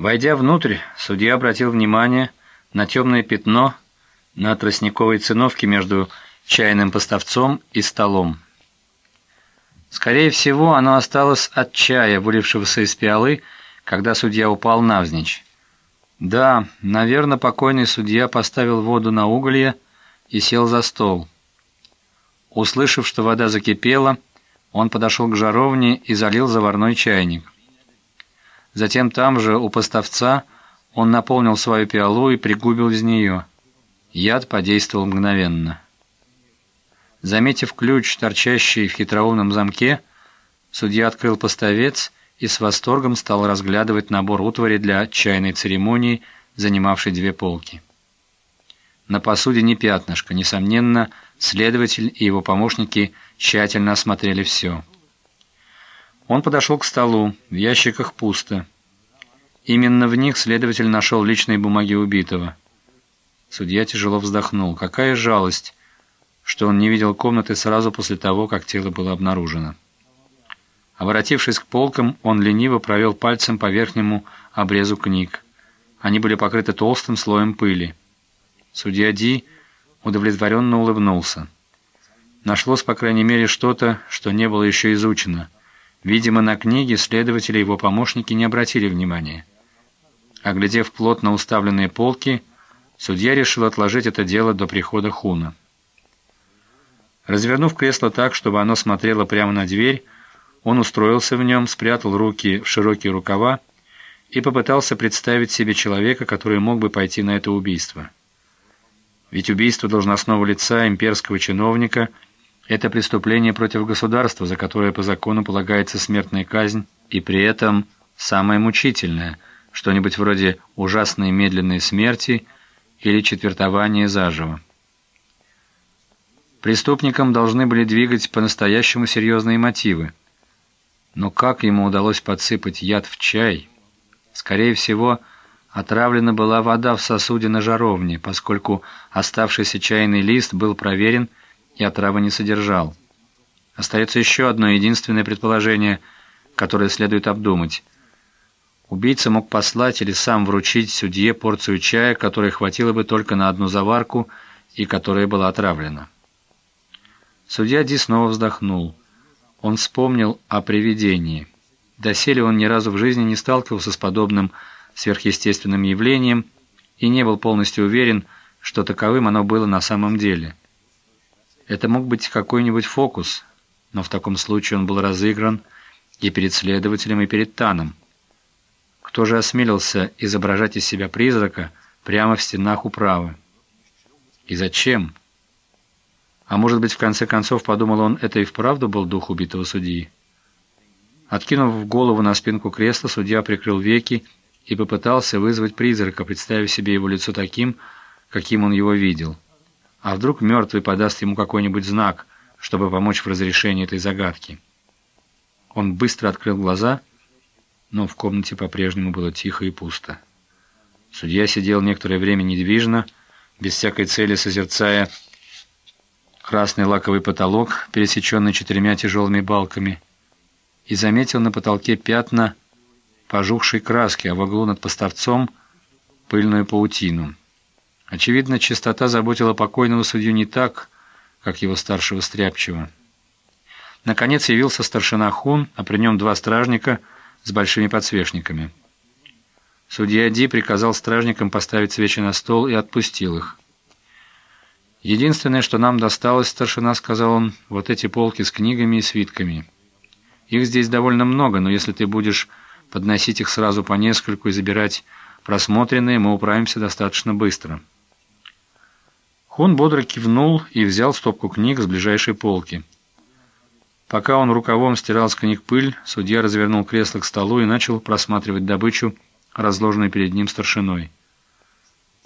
Войдя внутрь, судья обратил внимание на темное пятно на тростниковой циновке между чайным поставцом и столом. Скорее всего, оно осталось от чая, вылившегося из пиалы, когда судья упал навзничь. Да, наверное, покойный судья поставил воду на уголье и сел за стол. Услышав, что вода закипела, он подошел к жаровне и залил заварной чайник. Затем там же, у поставца, он наполнил свою пиалу и пригубил из нее. Яд подействовал мгновенно. Заметив ключ, торчащий в хитроумном замке, судья открыл поставец и с восторгом стал разглядывать набор утвари для чайной церемонии, занимавшей две полки. На посуде не пятнышко, несомненно, следователь и его помощники тщательно осмотрели все. Он подошел к столу, в ящиках пусто. Именно в них следователь нашел личные бумаги убитого. Судья тяжело вздохнул. Какая жалость, что он не видел комнаты сразу после того, как тело было обнаружено. Обратившись к полкам, он лениво провел пальцем по верхнему обрезу книг. Они были покрыты толстым слоем пыли. Судья Ди удовлетворенно улыбнулся. Нашлось, по крайней мере, что-то, что не было еще изучено. Видимо, на книге следователи его помощники не обратили внимания. Оглядев плотно уставленные полки, судья решил отложить это дело до прихода Хуна. Развернув кресло так, чтобы оно смотрело прямо на дверь, он устроился в нем, спрятал руки в широкие рукава и попытался представить себе человека, который мог бы пойти на это убийство. Ведь убийство должностного лица имперского чиновника – это преступление против государства, за которое по закону полагается смертная казнь, и при этом самое мучительное – что-нибудь вроде ужасной медленной смерти или четвертования заживо. Преступникам должны были двигать по-настоящему серьезные мотивы – но как ему удалось подсыпать яд в чай? Скорее всего, отравлена была вода в сосуде на жаровне, поскольку оставшийся чайный лист был проверен и отравы не содержал. Остается еще одно единственное предположение, которое следует обдумать. Убийца мог послать или сам вручить судье порцию чая, которой хватило бы только на одну заварку и которая была отравлена. Судья Ди снова вздохнул. Он вспомнил о привидении. Доселе он ни разу в жизни не сталкивался с подобным сверхъестественным явлением и не был полностью уверен, что таковым оно было на самом деле. Это мог быть какой-нибудь фокус, но в таком случае он был разыгран и перед следователем, и перед Таном. Кто же осмелился изображать из себя призрака прямо в стенах управы? И зачем? А может быть, в конце концов, подумал он, это и вправду был дух убитого судьи. Откинув голову на спинку кресла, судья прикрыл веки и попытался вызвать призрака, представив себе его лицо таким, каким он его видел. А вдруг мертвый подаст ему какой-нибудь знак, чтобы помочь в разрешении этой загадки? Он быстро открыл глаза, но в комнате по-прежнему было тихо и пусто. Судья сидел некоторое время недвижно, без всякой цели созерцая красный лаковый потолок, пересеченный четырьмя тяжелыми балками, и заметил на потолке пятна пожухшей краски, а в углу над поставцом пыльную паутину. Очевидно, чистота заботила покойного судью не так, как его старшего стряпчего. Наконец явился старшина Хун, а при нем два стражника с большими подсвечниками. Судья Ди приказал стражникам поставить свечи на стол и отпустил их. «Единственное, что нам досталось, старшина, — сказал он, — вот эти полки с книгами и свитками. Их здесь довольно много, но если ты будешь подносить их сразу по нескольку и забирать просмотренные, мы управимся достаточно быстро». Хун бодро кивнул и взял стопку книг с ближайшей полки. Пока он рукавом стирал с книг пыль, судья развернул кресло к столу и начал просматривать добычу, разложенную перед ним старшиной.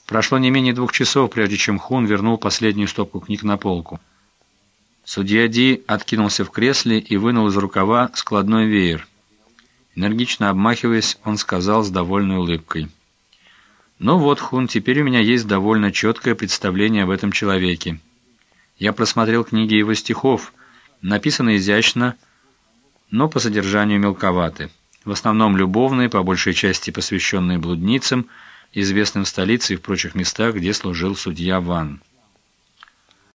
Прошло не менее двух часов, прежде чем Хун вернул последнюю стопку книг на полку. Судья Ди откинулся в кресле и вынул из рукава складной веер. Энергично обмахиваясь, он сказал с довольной улыбкой. «Ну вот, Хун, теперь у меня есть довольно четкое представление об этом человеке. Я просмотрел книги его стихов, написаны изящно, но по содержанию мелковаты. в основном любовные, по большей части посвященные блудницам, известным в столице и в прочих местах, где служил судья Ван.